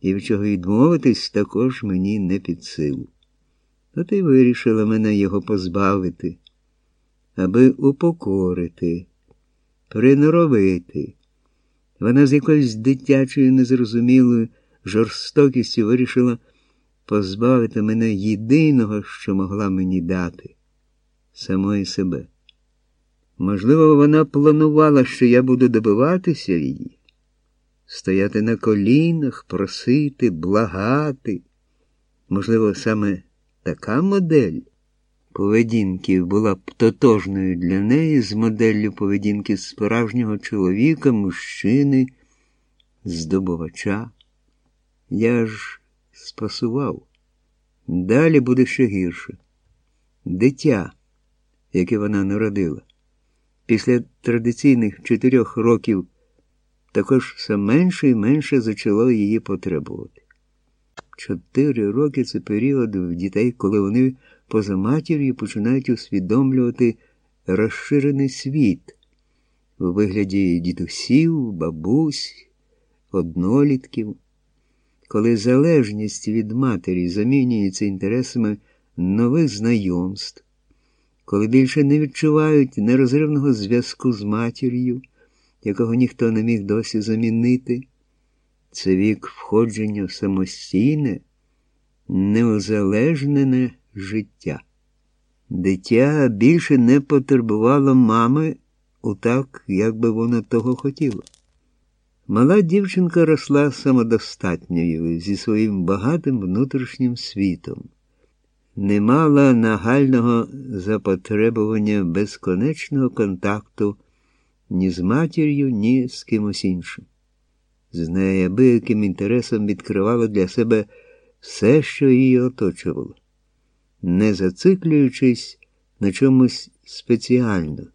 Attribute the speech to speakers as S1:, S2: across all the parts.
S1: і від чого відмовитись також мені не під силу. От і вирішила мене його позбавити, аби упокорити, приноровити. Вона з якоюсь дитячою незрозумілою жорстокістю вирішила позбавити мене єдиного, що могла мені дати самої себе. Можливо, вона планувала, що я буду добиватися її, стояти на колінах, просити, благати. Можливо, саме така модель поведінки була б тотожною для неї з моделлю поведінки справжнього чоловіка, мужчини, здобувача. Я ж спасував. Далі буде ще гірше. Дитя, яке вона народила, після традиційних чотирьох років також все менше і менше зачало її потребувати. Чотири роки це період в дітей, коли вони поза матір'ю починають усвідомлювати розширений світ у вигляді дідусів, бабусь, однолітків, коли залежність від матері замінюється інтересами нових знайомств, коли більше не відчувають нерозривного зв'язку з матір'ю, якого ніхто не міг досі замінити, це вік входження в самостійне, неозалежнене життя. Дитя більше не потребувало мами так, як би вона того хотіла. Мала дівчинка росла самодостатньою зі своїм багатим внутрішнім світом, не мала нагального запотребування безконечного контакту ні з матір'ю, ні з кимось іншим. З неабияким інтересом відкривала для себе все, що її оточувало не зациклюючись на чомусь спеціально,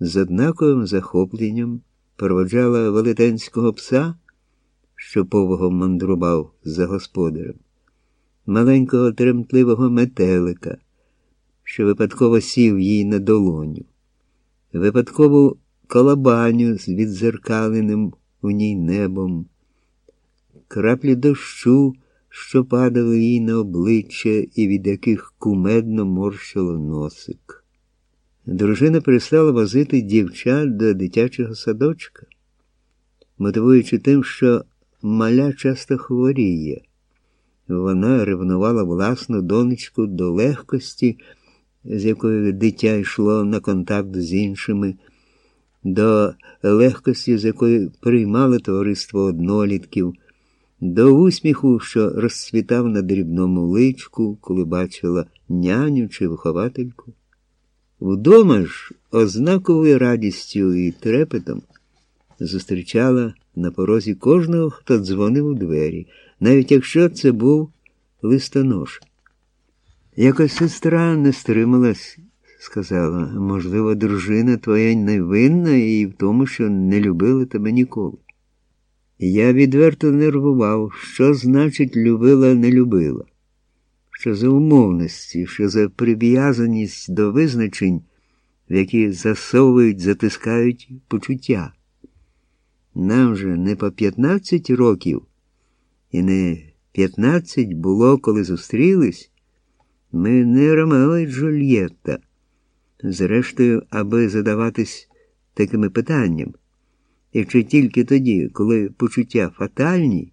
S1: з однаковим захопленням проводжала велетенського пса, що пового мандрував за господарем, маленького тремтливого метелика, що випадково сів їй на долоню, випадкову колобаню з відзеркаленим у ній небом, краплі дощу що падали їй на обличчя і від яких кумедно морщило носик. Дружина перестала возити дівчат до дитячого садочка, мотивуючи тим, що маля часто хворіє. Вона ревнувала власну донечку до легкості, з якою дитя йшло на контакт з іншими, до легкості, з якою приймали товариство однолітків до усміху, що розцвітав на дрібному личку, коли бачила няню чи виховательку. Вдома ж ознаковою радістю і трепетом зустрічала на порозі кожного, хто дзвонив у двері, навіть якщо це був листонож. Якось сестра не стрималась, сказала, можливо, дружина твоя невинна і в тому, що не любила тебе ніколи. Я відверто нервував, що значить любила, не любила, що за умовності, що за прив'язаність до визначень, в які засовують, затискають почуття. Нам же не по 15 років, і не 15 було, коли зустрілись, ми не Ромео і Джульєтта. Зрештою, аби задаватись такими питаннями. І чи тільки тоді, коли почуття фатальні,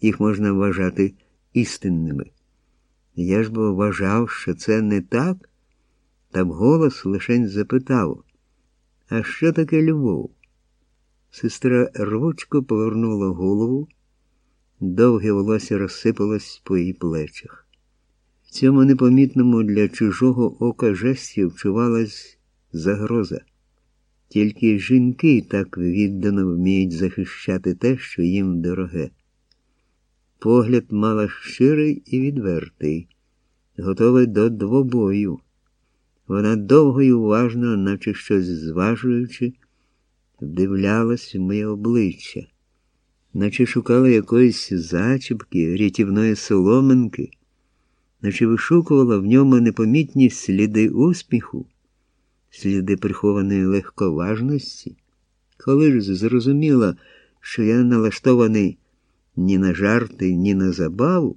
S1: їх можна вважати істинними. Я ж бо вважав, що це не так, та вголос лишень запитав, а що таке любов? Сестра рвучко повернула голову, довге волосся розсипалось по її плечах. В цьому непомітному для чужого ока жесті вчувалась загроза. Тільки жінки так віддано вміють захищати те, що їм дороге. Погляд мала щирий і відвертий, готовий до двобою. Вона довго й уважно, наче щось зважуючи, вдивлялась в моє обличчя, наче шукала якоїсь зачіпки, рятівної соломинки, наче вишукувала в ньому непомітні сліди успіху сліди прихованої легковажності, коли ж зрозуміла, що я налаштований ні на жарти, ні на забаву,